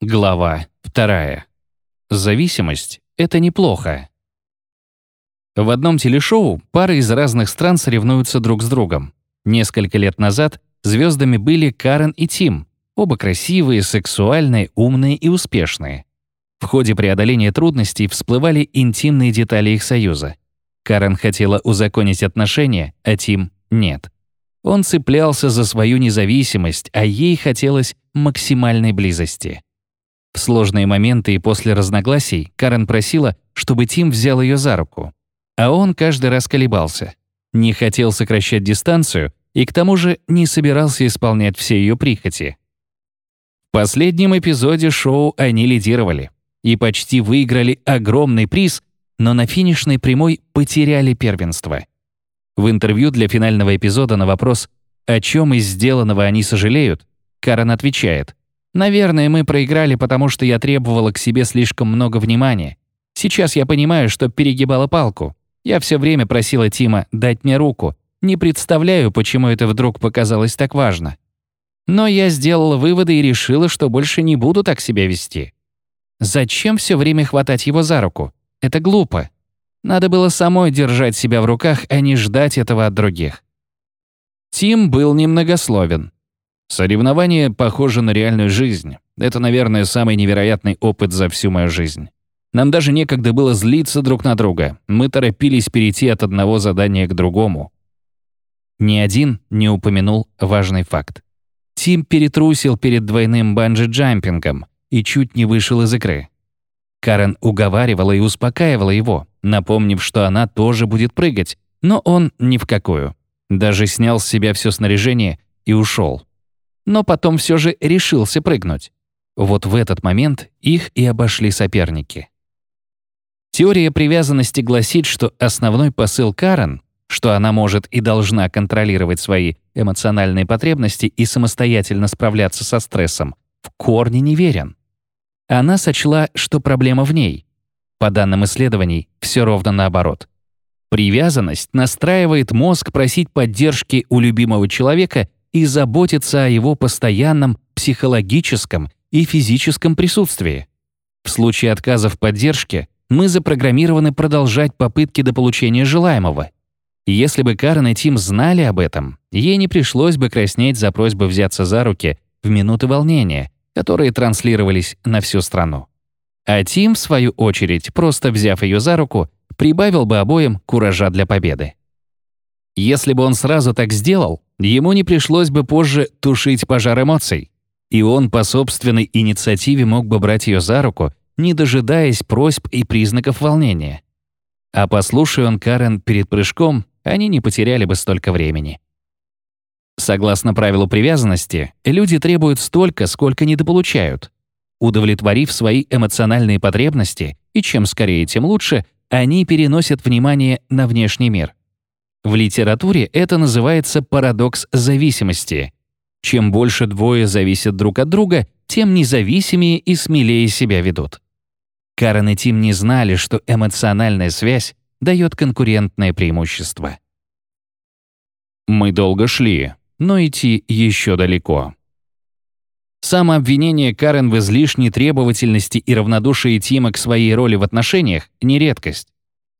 Глава 2. Зависимость — это неплохо. В одном телешоу пары из разных стран соревнуются друг с другом. Несколько лет назад звездами были Карен и Тим, оба красивые, сексуальные, умные и успешные. В ходе преодоления трудностей всплывали интимные детали их союза. Карен хотела узаконить отношения, а Тим — нет. Он цеплялся за свою независимость, а ей хотелось максимальной близости. В сложные моменты и после разногласий Карен просила, чтобы Тим взял ее за руку. А он каждый раз колебался. Не хотел сокращать дистанцию и к тому же не собирался исполнять все ее прихоти. В последнем эпизоде шоу они лидировали и почти выиграли огромный приз, но на финишной прямой потеряли первенство. В интервью для финального эпизода на вопрос, о чем из сделанного они сожалеют, Карен отвечает, Наверное, мы проиграли, потому что я требовала к себе слишком много внимания. Сейчас я понимаю, что перегибала палку. Я все время просила Тима дать мне руку. Не представляю, почему это вдруг показалось так важно. Но я сделала выводы и решила, что больше не буду так себя вести. Зачем все время хватать его за руку? Это глупо. Надо было самой держать себя в руках, а не ждать этого от других. Тим был немногословен. Соревнование похоже на реальную жизнь. Это, наверное, самый невероятный опыт за всю мою жизнь. Нам даже некогда было злиться друг на друга. Мы торопились перейти от одного задания к другому. Ни один не упомянул важный факт. Тим перетрусил перед двойным банджи-джампингом и чуть не вышел из игры. Карен уговаривала и успокаивала его, напомнив, что она тоже будет прыгать, но он ни в какую. Даже снял с себя все снаряжение и ушел но потом все же решился прыгнуть. Вот в этот момент их и обошли соперники. Теория привязанности гласит, что основной посыл Карен, что она может и должна контролировать свои эмоциональные потребности и самостоятельно справляться со стрессом, в корне неверен. Она сочла, что проблема в ней. По данным исследований, все ровно наоборот. Привязанность настраивает мозг просить поддержки у любимого человека и заботиться о его постоянном психологическом и физическом присутствии. В случае отказа в поддержке мы запрограммированы продолжать попытки до получения желаемого. Если бы Карен и Тим знали об этом, ей не пришлось бы краснеть за просьбу взяться за руки в минуты волнения, которые транслировались на всю страну. А Тим, в свою очередь, просто взяв ее за руку, прибавил бы обоим куража для победы. Если бы он сразу так сделал, ему не пришлось бы позже тушить пожар эмоций. И он по собственной инициативе мог бы брать ее за руку, не дожидаясь просьб и признаков волнения. А послушай он Карен перед прыжком, они не потеряли бы столько времени. Согласно правилу привязанности, люди требуют столько, сколько недополучают. Удовлетворив свои эмоциональные потребности, и чем скорее, тем лучше, они переносят внимание на внешний мир. В литературе это называется парадокс зависимости. Чем больше двое зависят друг от друга, тем независимее и смелее себя ведут. Карен и Тим не знали, что эмоциональная связь дает конкурентное преимущество. Мы долго шли, но идти еще далеко. Самообвинение Карен в излишней требовательности и равнодушии Тима к своей роли в отношениях — не редкость.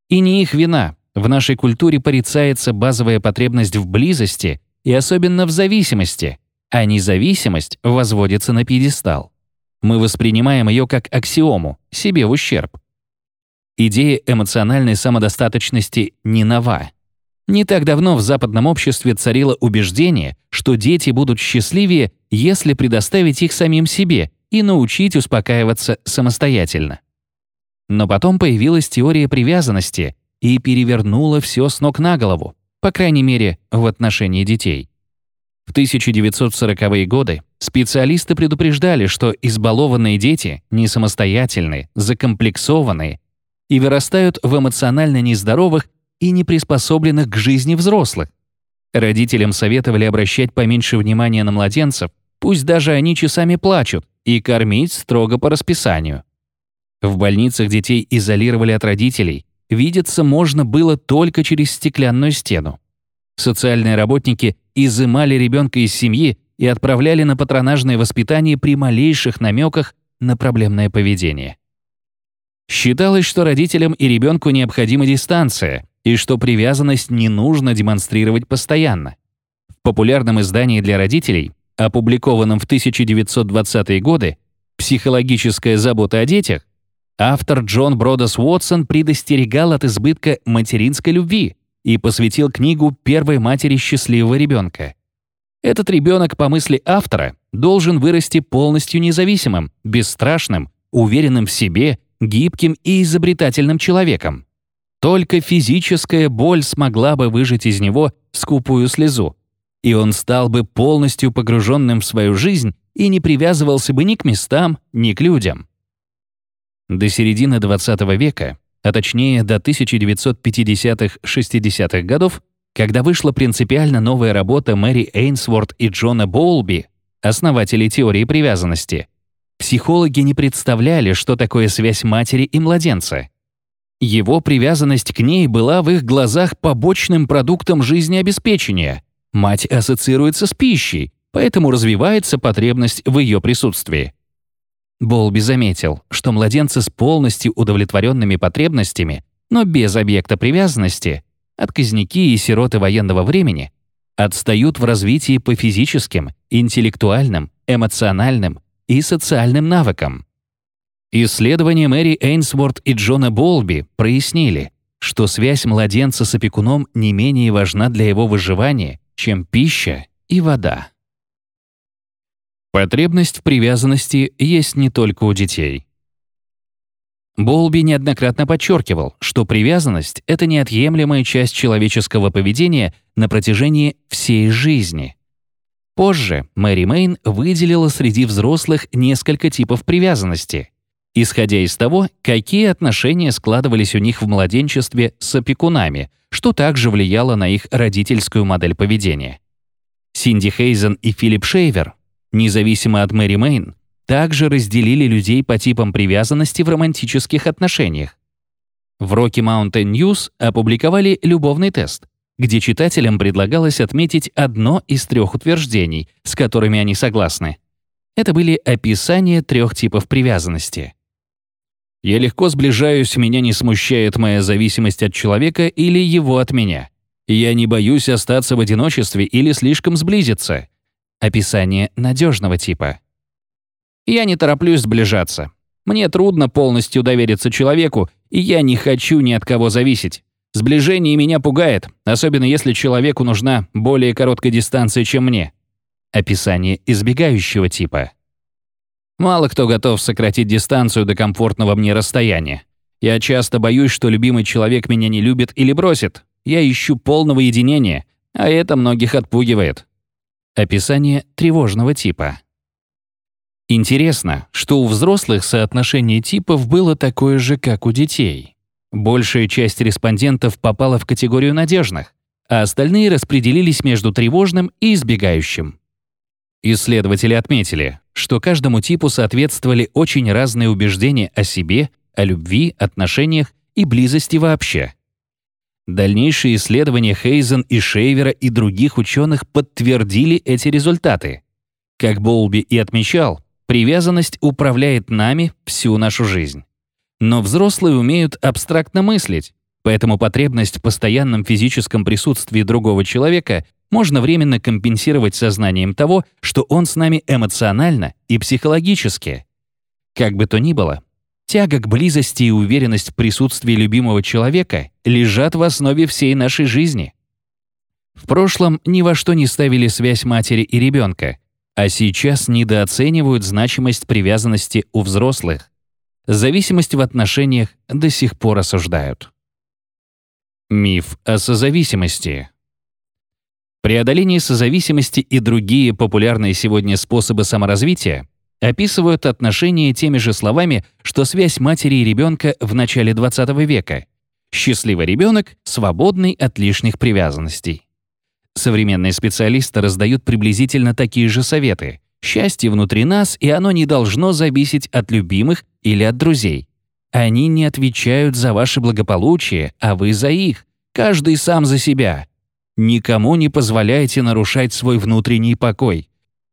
И не их вина, в нашей культуре порицается базовая потребность в близости и особенно в зависимости, а независимость возводится на пьедестал. Мы воспринимаем ее как аксиому, себе в ущерб. Идея эмоциональной самодостаточности не нова. Не так давно в западном обществе царило убеждение, что дети будут счастливее, если предоставить их самим себе и научить успокаиваться самостоятельно. Но потом появилась теория привязанности, и перевернула все с ног на голову, по крайней мере, в отношении детей. В 1940-е годы специалисты предупреждали, что избалованные дети не самостоятельные, закомплексованные и вырастают в эмоционально нездоровых и неприспособленных к жизни взрослых. Родителям советовали обращать поменьше внимания на младенцев, пусть даже они часами плачут, и кормить строго по расписанию. В больницах детей изолировали от родителей, видеться можно было только через стеклянную стену. Социальные работники изымали ребенка из семьи и отправляли на патронажное воспитание при малейших намеках на проблемное поведение. Считалось, что родителям и ребенку необходима дистанция, и что привязанность не нужно демонстрировать постоянно. В популярном издании для родителей, опубликованном в 1920-е годы «Психологическая забота о детях», автор Джон Бродос Уотсон предостерегал от избытка материнской любви и посвятил книгу первой матери счастливого ребенка. Этот ребенок, по мысли автора, должен вырасти полностью независимым, бесстрашным, уверенным в себе, гибким и изобретательным человеком. Только физическая боль смогла бы выжать из него скупую слезу, и он стал бы полностью погруженным в свою жизнь и не привязывался бы ни к местам, ни к людям. До середины XX века, а точнее до 1950-60-х годов, когда вышла принципиально новая работа Мэри Эйнсворт и Джона Боулби, основателей теории привязанности, психологи не представляли, что такое связь матери и младенца. Его привязанность к ней была в их глазах побочным продуктом жизнеобеспечения. Мать ассоциируется с пищей, поэтому развивается потребность в ее присутствии. Болби заметил, что младенцы с полностью удовлетворенными потребностями, но без объекта привязанности, отказники и сироты военного времени, отстают в развитии по физическим, интеллектуальным, эмоциональным и социальным навыкам. Исследования Мэри Эйнсворт и Джона Болби прояснили, что связь младенца с опекуном не менее важна для его выживания, чем пища и вода. Потребность в привязанности есть не только у детей. Болби неоднократно подчеркивал, что привязанность — это неотъемлемая часть человеческого поведения на протяжении всей жизни. Позже Мэри Мэйн выделила среди взрослых несколько типов привязанности — исходя из того, какие отношения складывались у них в младенчестве с опекунами, что также влияло на их родительскую модель поведения. Синди Хейзен и Филипп Шейвер, независимо от Мэри Мэйн, также разделили людей по типам привязанности в романтических отношениях. В Rocky Mountain News опубликовали любовный тест, где читателям предлагалось отметить одно из трех утверждений, с которыми они согласны. Это были описания трех типов привязанности. Я легко сближаюсь, меня не смущает моя зависимость от человека или его от меня. Я не боюсь остаться в одиночестве или слишком сблизиться. Описание надежного типа. Я не тороплюсь сближаться. Мне трудно полностью довериться человеку, и я не хочу ни от кого зависеть. Сближение меня пугает, особенно если человеку нужна более короткая дистанция, чем мне. Описание избегающего типа. Мало кто готов сократить дистанцию до комфортного мне расстояния. Я часто боюсь, что любимый человек меня не любит или бросит. Я ищу полного единения, а это многих отпугивает. Описание тревожного типа. Интересно, что у взрослых соотношение типов было такое же, как у детей. Большая часть респондентов попала в категорию надежных, а остальные распределились между тревожным и избегающим. Исследователи отметили, что каждому типу соответствовали очень разные убеждения о себе, о любви, отношениях и близости вообще. Дальнейшие исследования Хейзен и Шейвера и других ученых подтвердили эти результаты. Как Болби и отмечал, привязанность управляет нами всю нашу жизнь. Но взрослые умеют абстрактно мыслить, поэтому потребность в постоянном физическом присутствии другого человека можно временно компенсировать сознанием того, что он с нами эмоционально и психологически. Как бы то ни было, тяга к близости и уверенность в присутствии любимого человека лежат в основе всей нашей жизни. В прошлом ни во что не ставили связь матери и ребенка, а сейчас недооценивают значимость привязанности у взрослых. Зависимость в отношениях до сих пор осуждают. Миф о созависимости. Преодоление созависимости и другие популярные сегодня способы саморазвития описывают отношения теми же словами, что связь матери и ребенка в начале 20 века. Счастливый ребенок, свободный от лишних привязанностей. Современные специалисты раздают приблизительно такие же советы. Счастье внутри нас, и оно не должно зависеть от любимых или от друзей. Они не отвечают за ваше благополучие, а вы за их. Каждый сам за себя. Никому не позволяйте нарушать свой внутренний покой.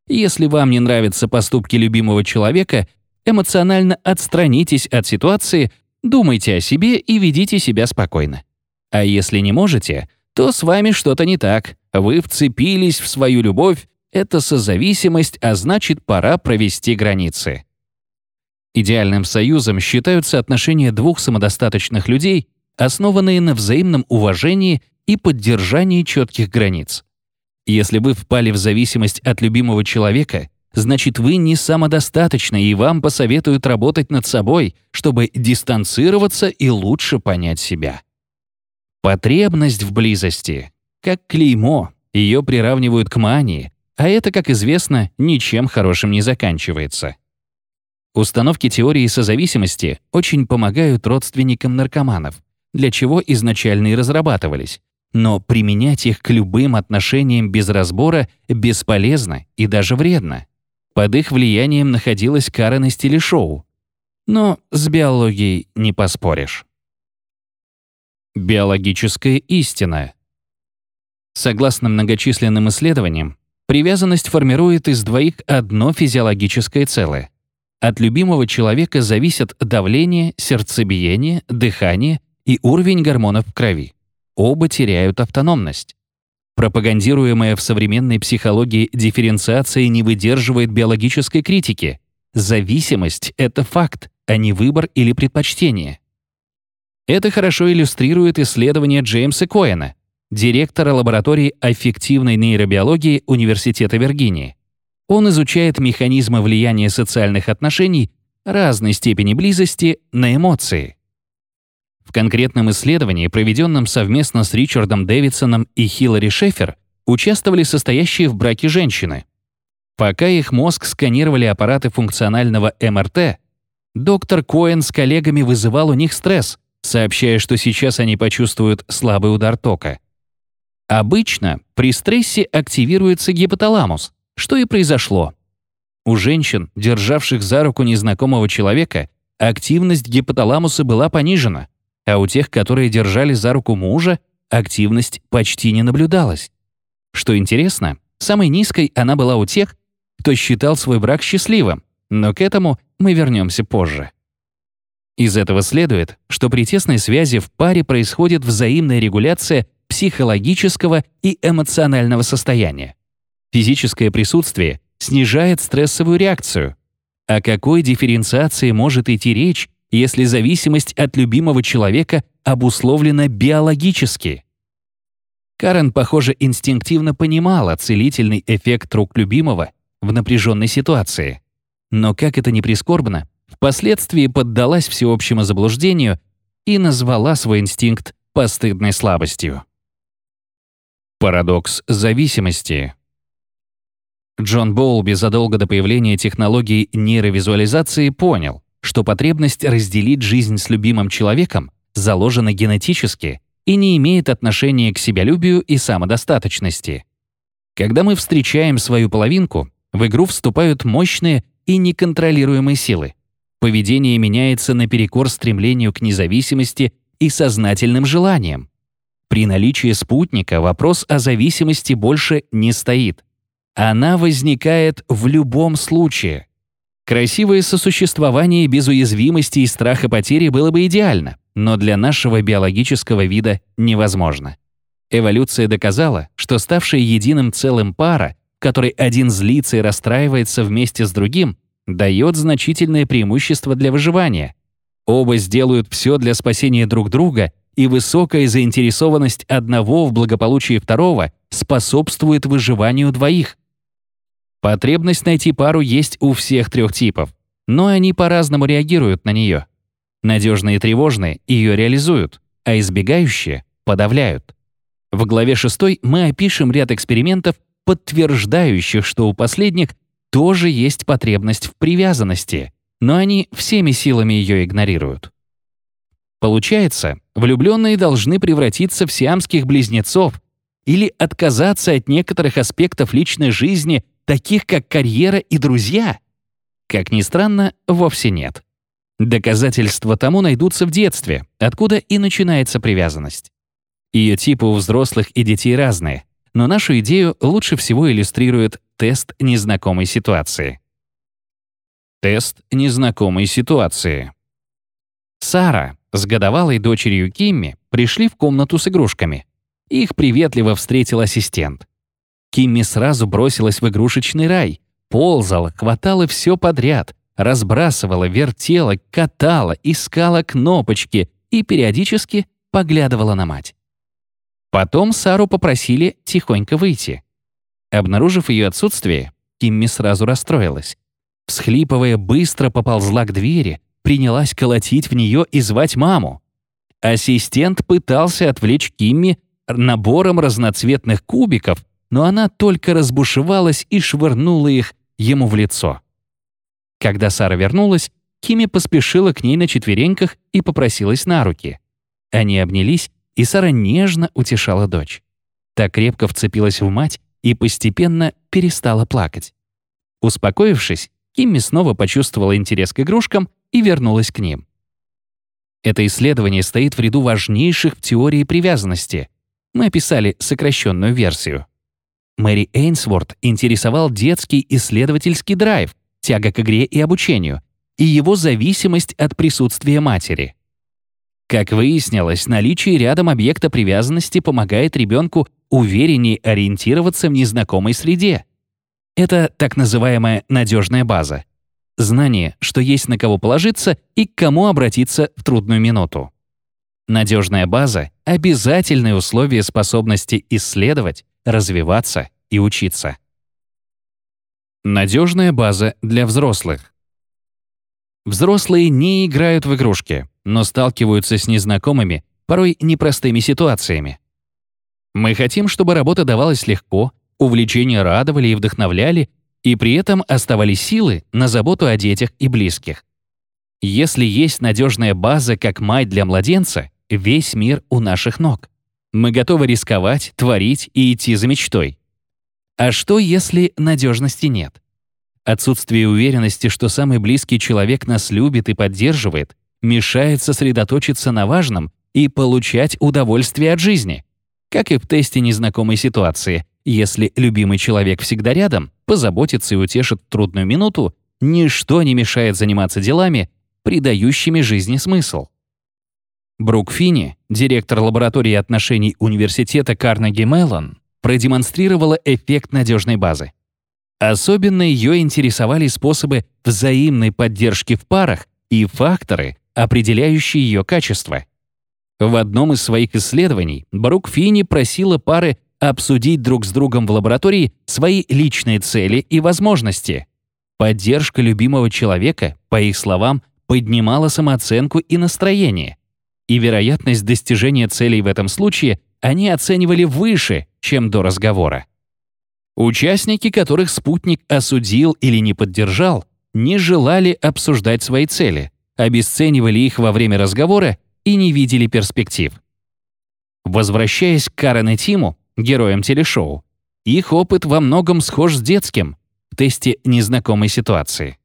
Если вам не нравятся поступки любимого человека, эмоционально отстранитесь от ситуации, думайте о себе и ведите себя спокойно. А если не можете, то с вами что-то не так. Вы вцепились в свою любовь, это созависимость, а значит, пора провести границы. Идеальным союзом считаются отношения двух самодостаточных людей, основанные на взаимном уважении и поддержании четких границ. Если вы впали в зависимость от любимого человека, значит вы не самодостаточны и вам посоветуют работать над собой, чтобы дистанцироваться и лучше понять себя. Потребность в близости, как клеймо, ее приравнивают к мании, а это, как известно, ничем хорошим не заканчивается. Установки теории созависимости очень помогают родственникам наркоманов, для чего изначально и разрабатывались. Но применять их к любым отношениям без разбора бесполезно и даже вредно. Под их влиянием находилась Карен из телешоу. Но с биологией не поспоришь. Биологическая истина. Согласно многочисленным исследованиям, привязанность формирует из двоих одно физиологическое целое. От любимого человека зависят давление, сердцебиение, дыхание и уровень гормонов в крови. Оба теряют автономность. Пропагандируемая в современной психологии дифференциация не выдерживает биологической критики. Зависимость — это факт, а не выбор или предпочтение. Это хорошо иллюстрирует исследование Джеймса Коэна, директора лаборатории аффективной нейробиологии Университета Виргинии. Он изучает механизмы влияния социальных отношений разной степени близости на эмоции. В конкретном исследовании, проведенном совместно с Ричардом Дэвидсоном и Хиллари Шефер, участвовали состоящие в браке женщины. Пока их мозг сканировали аппараты функционального МРТ, доктор Коэн с коллегами вызывал у них стресс, сообщая, что сейчас они почувствуют слабый удар тока. Обычно при стрессе активируется гипоталамус, что и произошло. У женщин, державших за руку незнакомого человека, активность гипоталамуса была понижена, а у тех, которые держали за руку мужа, активность почти не наблюдалась. Что интересно, самой низкой она была у тех, кто считал свой брак счастливым, но к этому мы вернемся позже. Из этого следует, что при тесной связи в паре происходит взаимная регуляция психологического и эмоционального состояния. Физическое присутствие снижает стрессовую реакцию. О какой дифференциации может идти речь, если зависимость от любимого человека обусловлена биологически? Карен, похоже, инстинктивно понимала целительный эффект рук любимого в напряженной ситуации. Но, как это ни прискорбно, впоследствии поддалась всеобщему заблуждению и назвала свой инстинкт постыдной слабостью. Парадокс зависимости. Джон Боулби задолго до появления технологии нейровизуализации понял, что потребность разделить жизнь с любимым человеком заложена генетически и не имеет отношения к себялюбию и самодостаточности. Когда мы встречаем свою половинку, в игру вступают мощные и неконтролируемые силы. Поведение меняется наперекор стремлению к независимости и сознательным желаниям. При наличии спутника вопрос о зависимости больше не стоит. Она возникает в любом случае. Красивое сосуществование без уязвимости и страха потери было бы идеально, но для нашего биологического вида невозможно. Эволюция доказала, что ставшая единым целым пара, в которой один злится и расстраивается вместе с другим, дает значительное преимущество для выживания. Оба сделают все для спасения друг друга, и высокая заинтересованность одного в благополучии второго способствует выживанию двоих. Потребность найти пару есть у всех трех типов, но они по-разному реагируют на нее. Надежные и тревожные ее реализуют, а избегающие подавляют. В главе 6 мы опишем ряд экспериментов, подтверждающих, что у последних тоже есть потребность в привязанности, но они всеми силами ее игнорируют. Получается, влюбленные должны превратиться в сиамских близнецов или отказаться от некоторых аспектов личной жизни таких как карьера и друзья? Как ни странно, вовсе нет. Доказательства тому найдутся в детстве, откуда и начинается привязанность. Ее типы у взрослых и детей разные, но нашу идею лучше всего иллюстрирует тест незнакомой ситуации. Тест незнакомой ситуации. Сара с годовалой дочерью Кимми пришли в комнату с игрушками. Их приветливо встретил ассистент. Кимми сразу бросилась в игрушечный рай, ползала, хватала все подряд, разбрасывала, вертела, катала, искала кнопочки и периодически поглядывала на мать. Потом Сару попросили тихонько выйти. Обнаружив ее отсутствие, Кимми сразу расстроилась. Всхлипывая, быстро поползла к двери, принялась колотить в нее и звать маму. Ассистент пытался отвлечь Кимми набором разноцветных кубиков, но она только разбушевалась и швырнула их ему в лицо. Когда Сара вернулась, Кимми поспешила к ней на четвереньках и попросилась на руки. Они обнялись, и Сара нежно утешала дочь. Так крепко вцепилась в мать и постепенно перестала плакать. Успокоившись, Кимми снова почувствовала интерес к игрушкам и вернулась к ним. Это исследование стоит в ряду важнейших в теории привязанности. Мы описали сокращенную версию. Мэри Эйнсворт интересовал детский исследовательский драйв, тяга к игре и обучению, и его зависимость от присутствия матери. Как выяснилось, наличие рядом объекта привязанности помогает ребенку увереннее ориентироваться в незнакомой среде. Это так называемая надежная база. Знание, что есть на кого положиться и к кому обратиться в трудную минуту. Надежная база — обязательное условие способности исследовать, развиваться и учиться. Надежная база для взрослых. Взрослые не играют в игрушки, но сталкиваются с незнакомыми, порой непростыми ситуациями. Мы хотим, чтобы работа давалась легко, увлечения радовали и вдохновляли, и при этом оставались силы на заботу о детях и близких. Если есть надежная база, как мать для младенца, весь мир у наших ног. Мы готовы рисковать, творить и идти за мечтой. А что, если надежности нет? Отсутствие уверенности, что самый близкий человек нас любит и поддерживает, мешает сосредоточиться на важном и получать удовольствие от жизни. Как и в тесте незнакомой ситуации, если любимый человек всегда рядом, позаботится и утешит трудную минуту, ничто не мешает заниматься делами, придающими жизни смысл. Брук Финни, директор лаборатории отношений университета Карнеги Меллон, продемонстрировала эффект надежной базы. Особенно ее интересовали способы взаимной поддержки в парах и факторы, определяющие ее качество. В одном из своих исследований Брук Финни просила пары обсудить друг с другом в лаборатории свои личные цели и возможности. Поддержка любимого человека, по их словам, поднимала самооценку и настроение. И вероятность достижения целей в этом случае они оценивали выше, чем до разговора. Участники, которых спутник осудил или не поддержал, не желали обсуждать свои цели, обесценивали их во время разговора и не видели перспектив. Возвращаясь к Карен и Тиму, героям телешоу, их опыт во многом схож с детским, в тесте незнакомой ситуации.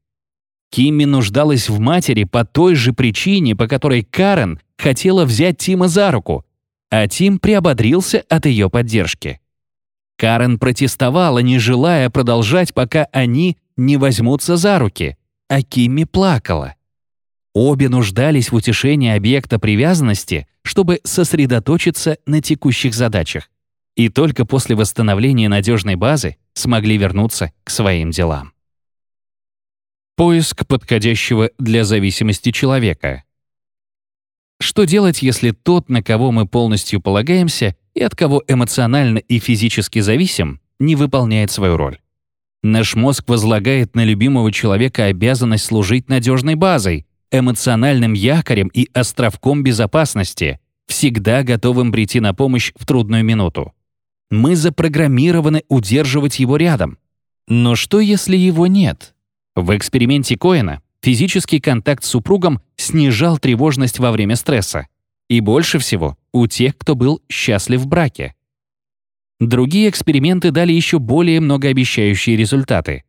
Кимми нуждалась в матери по той же причине, по которой Карен хотела взять Тима за руку, а Тим приободрился от ее поддержки. Карен протестовала, не желая продолжать, пока они не возьмутся за руки, а Кимми плакала. Обе нуждались в утешении объекта привязанности, чтобы сосредоточиться на текущих задачах. И только после восстановления надежной базы смогли вернуться к своим делам. Поиск подходящего для зависимости человека. Что делать, если тот, на кого мы полностью полагаемся и от кого эмоционально и физически зависим, не выполняет свою роль? Наш мозг возлагает на любимого человека обязанность служить надежной базой, эмоциональным якорем и островком безопасности, всегда готовым прийти на помощь в трудную минуту. Мы запрограммированы удерживать его рядом. Но что, если его нет? В эксперименте Коэна физический контакт с супругом снижал тревожность во время стресса. И больше всего у тех, кто был счастлив в браке. Другие эксперименты дали еще более многообещающие результаты.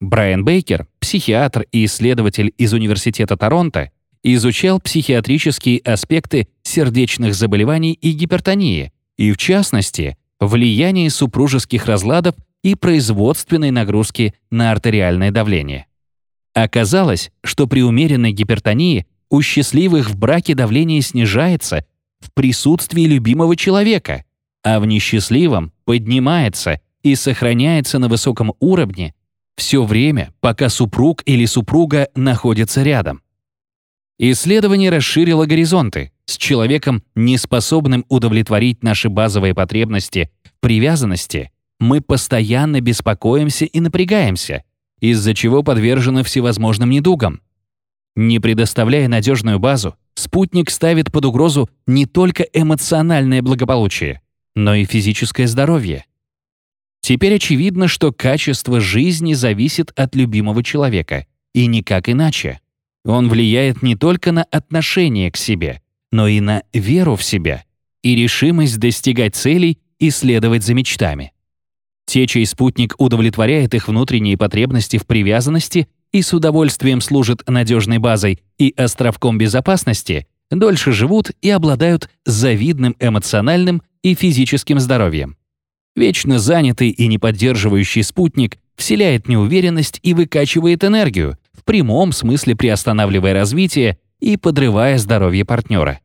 Брайан Бейкер, психиатр и исследователь из Университета Торонто, изучал психиатрические аспекты сердечных заболеваний и гипертонии, и в частности, влияние супружеских разладов и производственной нагрузки на артериальное давление. Оказалось, что при умеренной гипертонии у счастливых в браке давление снижается в присутствии любимого человека, а в несчастливом поднимается и сохраняется на высоком уровне все время, пока супруг или супруга находятся рядом. Исследование расширило горизонты. С человеком, неспособным удовлетворить наши базовые потребности привязанности, мы постоянно беспокоимся и напрягаемся, из-за чего подвержены всевозможным недугам. Не предоставляя надежную базу, спутник ставит под угрозу не только эмоциональное благополучие, но и физическое здоровье. Теперь очевидно, что качество жизни зависит от любимого человека, и никак иначе. Он влияет не только на отношение к себе, но и на веру в себя и решимость достигать целей и следовать за мечтами. Те, чей спутник удовлетворяет их внутренние потребности в привязанности и с удовольствием служит надежной базой и островком безопасности, дольше живут и обладают завидным эмоциональным и физическим здоровьем. Вечно занятый и не поддерживающий спутник вселяет неуверенность и выкачивает энергию, в прямом смысле приостанавливая развитие и подрывая здоровье партнера.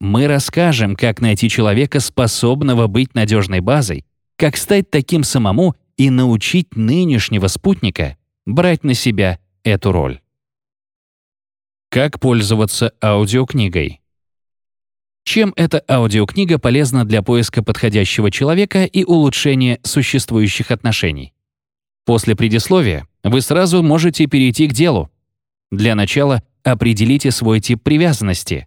Мы расскажем, как найти человека, способного быть надежной базой, как стать таким самому и научить нынешнего спутника брать на себя эту роль. Как пользоваться аудиокнигой? Чем эта аудиокнига полезна для поиска подходящего человека и улучшения существующих отношений? После предисловия вы сразу можете перейти к делу. Для начала определите свой тип привязанности.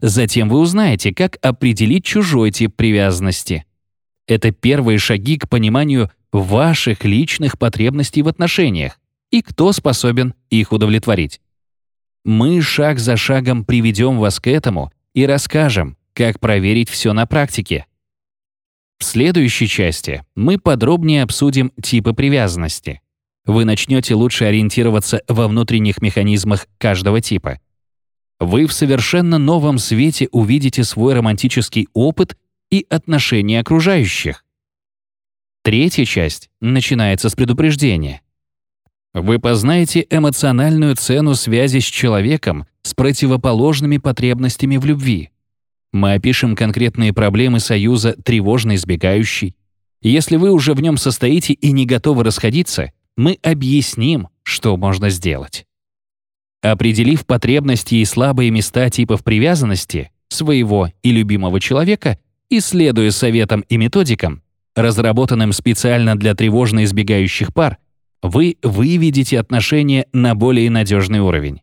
Затем вы узнаете, как определить чужой тип привязанности. Это первые шаги к пониманию ваших личных потребностей в отношениях и кто способен их удовлетворить. Мы шаг за шагом приведем вас к этому и расскажем, как проверить все на практике. В следующей части мы подробнее обсудим типы привязанности. Вы начнете лучше ориентироваться во внутренних механизмах каждого типа. Вы в совершенно новом свете увидите свой романтический опыт и отношения окружающих. Третья часть начинается с предупреждения. Вы познаете эмоциональную цену связи с человеком с противоположными потребностями в любви. Мы опишем конкретные проблемы союза тревожно-избегающий. Если вы уже в нем состоите и не готовы расходиться, мы объясним, что можно сделать. Определив потребности и слабые места типов привязанности своего и любимого человека и следуя советам и методикам, разработанным специально для тревожно-избегающих пар, вы выведете отношения на более надежный уровень.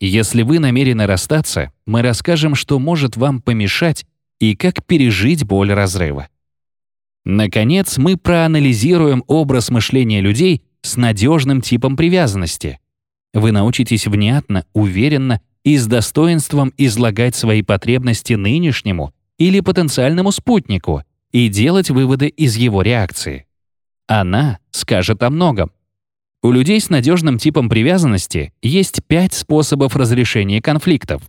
Если вы намерены расстаться, мы расскажем, что может вам помешать и как пережить боль разрыва. Наконец, мы проанализируем образ мышления людей с надежным типом привязанности. Вы научитесь внятно, уверенно и с достоинством излагать свои потребности нынешнему или потенциальному спутнику и делать выводы из его реакции. Она скажет о многом. У людей с надежным типом привязанности есть пять способов разрешения конфликтов.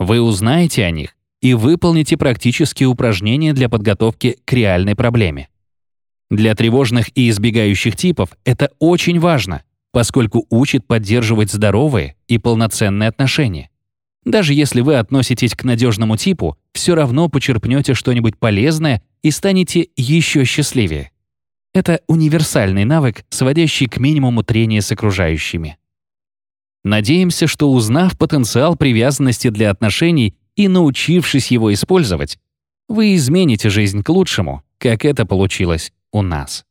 Вы узнаете о них и выполните практические упражнения для подготовки к реальной проблеме. Для тревожных и избегающих типов это очень важно, поскольку учит поддерживать здоровые и полноценные отношения. Даже если вы относитесь к надежному типу, все равно почерпнете что-нибудь полезное и станете еще счастливее. Это универсальный навык, сводящий к минимуму трения с окружающими. Надеемся, что узнав потенциал привязанности для отношений и научившись его использовать, вы измените жизнь к лучшему, как это получилось у нас.